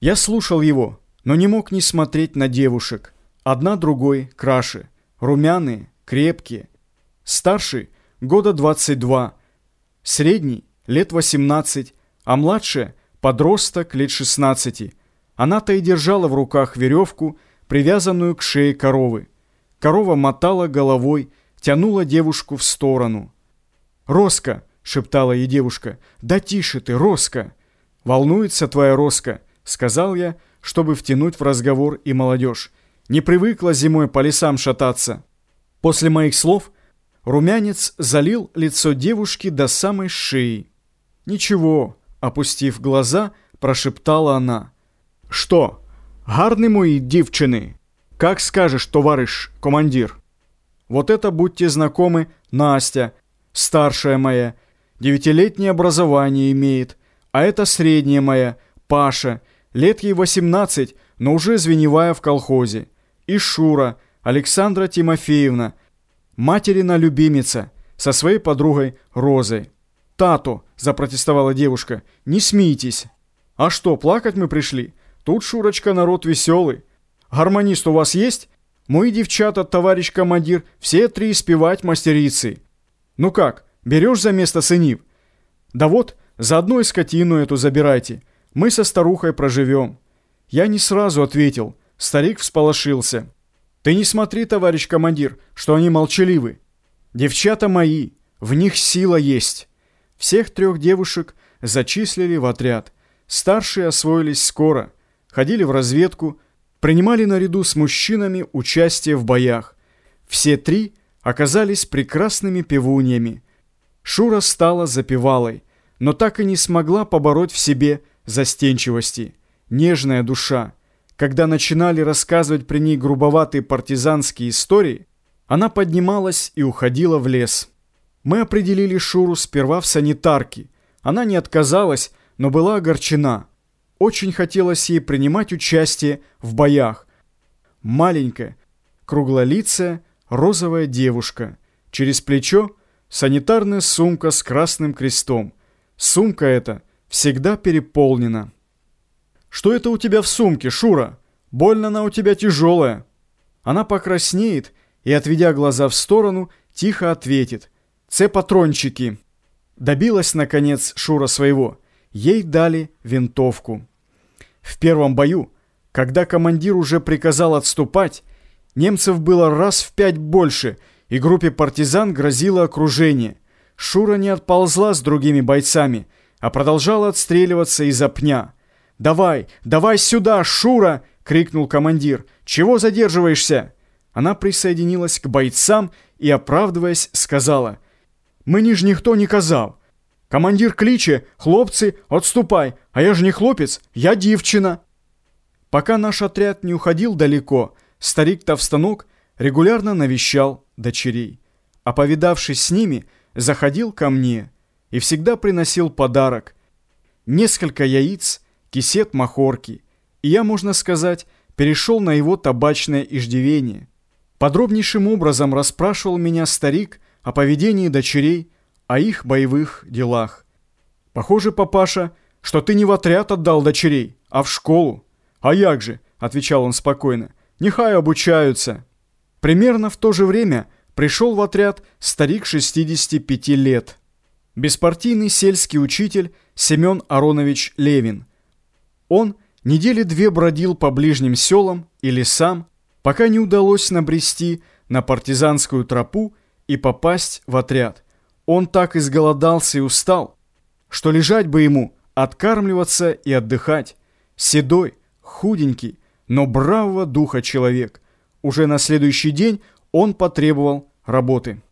Я слушал его, но не мог не смотреть на девушек. Одна другой краше, румяные, крепкие. Старший – года 22, средний – лет 18, а младшая – подросток лет 16. Она-то и держала в руках веревку, привязанную к шее коровы. Корова мотала головой, тянула девушку в сторону. «Роска!» — шептала ей девушка. «Да тише ты, Роска!» «Волнуется твоя Роска!» — сказал я, чтобы втянуть в разговор и молодежь. «Не привыкла зимой по лесам шататься». После моих слов румянец залил лицо девушки до самой шеи. «Ничего», — опустив глаза, прошептала она. «Что, гарны мои девчины? Как скажешь, товарищ командир?» «Вот это, будьте знакомы, Настя, старшая моя, девятилетнее образование имеет, а это средняя моя, Паша, лет ей 18, но уже звеневая в колхозе. И Шура, Александра Тимофеевна, материна любимица, со своей подругой Розой. «Тато», — запротестовала девушка, — «не смейтесь». «А что, плакать мы пришли? Тут, Шурочка, народ веселый. Гармонист у вас есть? Мои девчата, товарищ командир, все три спевать мастерицы. Ну как, берешь за место сынив? Да вот, заодно и скотину эту забирайте. Мы со старухой проживем. Я не сразу ответил. Старик всполошился. Ты не смотри, товарищ командир, что они молчаливы. Девчата мои, в них сила есть. Всех трех девушек зачислили в отряд. Старшие освоились скоро, ходили в разведку, принимали наряду с мужчинами участие в боях. Все три оказались прекрасными певуньями. Шура стала запевалой, но так и не смогла побороть в себе застенчивости. Нежная душа. Когда начинали рассказывать при ней грубоватые партизанские истории, она поднималась и уходила в лес. Мы определили Шуру сперва в санитарке. Она не отказалась, но была огорчена. Очень хотелось ей принимать участие в боях. Маленькая, круглолицая, розовая девушка. Через плечо санитарная сумка с красным крестом. Сумка эта всегда переполнена. «Что это у тебя в сумке, Шура? Больно она у тебя тяжелая». Она покраснеет и, отведя глаза в сторону, тихо ответит. «Це патрончики». Добилась, наконец, Шура своего. Ей дали винтовку. В первом бою, когда командир уже приказал отступать, Немцев было раз в пять больше, и группе партизан грозило окружение. Шура не отползла с другими бойцами, а продолжала отстреливаться из-за пня. «Давай, давай сюда, Шура!» — крикнул командир. «Чего задерживаешься?» Она присоединилась к бойцам и, оправдываясь, сказала. «Мені ж ніхто не казав. Командир кличе, хлопцы, отступай, а я же не хлопец, я девчина». Пока наш отряд не уходил далеко, старик Товстанок регулярно навещал дочерей. А повидавшись с ними, заходил ко мне и всегда приносил подарок. Несколько яиц, кисет махорки. И я, можно сказать, перешел на его табачное иждивение. Подробнейшим образом расспрашивал меня старик о поведении дочерей, о их боевых делах. «Похоже, папаша, что ты не в отряд отдал дочерей, а в школу». «А як же?» – отвечал он спокойно. Нехай обучаются. Примерно в то же время пришел в отряд старик 65 лет. Беспартийный сельский учитель Семен Аронович Левин. Он недели две бродил по ближним селам и лесам, пока не удалось набрести на партизанскую тропу и попасть в отряд. Он так изголодался и устал, что лежать бы ему, откармливаться и отдыхать. Седой, худенький, но бравого духа человек. Уже на следующий день он потребовал работы.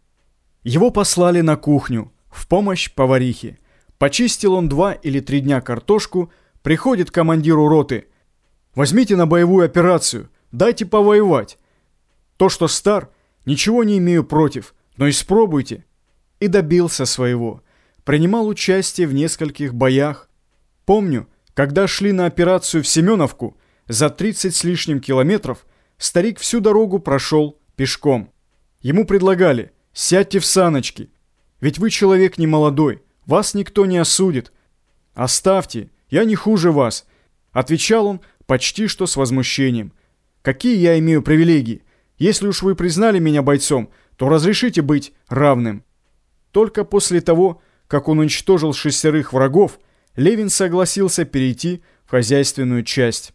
Его послали на кухню, в помощь поварихе. Почистил он два или три дня картошку, приходит командиру роты. «Возьмите на боевую операцию, дайте повоевать. То, что стар, ничего не имею против, но испробуйте». И добился своего. Принимал участие в нескольких боях. Помню, когда шли на операцию в Семеновку, за 30 с лишним километров старик всю дорогу прошел пешком. Ему предлагали «сядьте в саночки, ведь вы человек не молодой, вас никто не осудит. Оставьте, я не хуже вас, Отвечал он почти что с возмущением. «Какие я имею привилегии? Если уж вы признали меня бойцом, то разрешите быть равным». Только после того, как он уничтожил шестерых врагов, Левин согласился перейти в хозяйственную часть.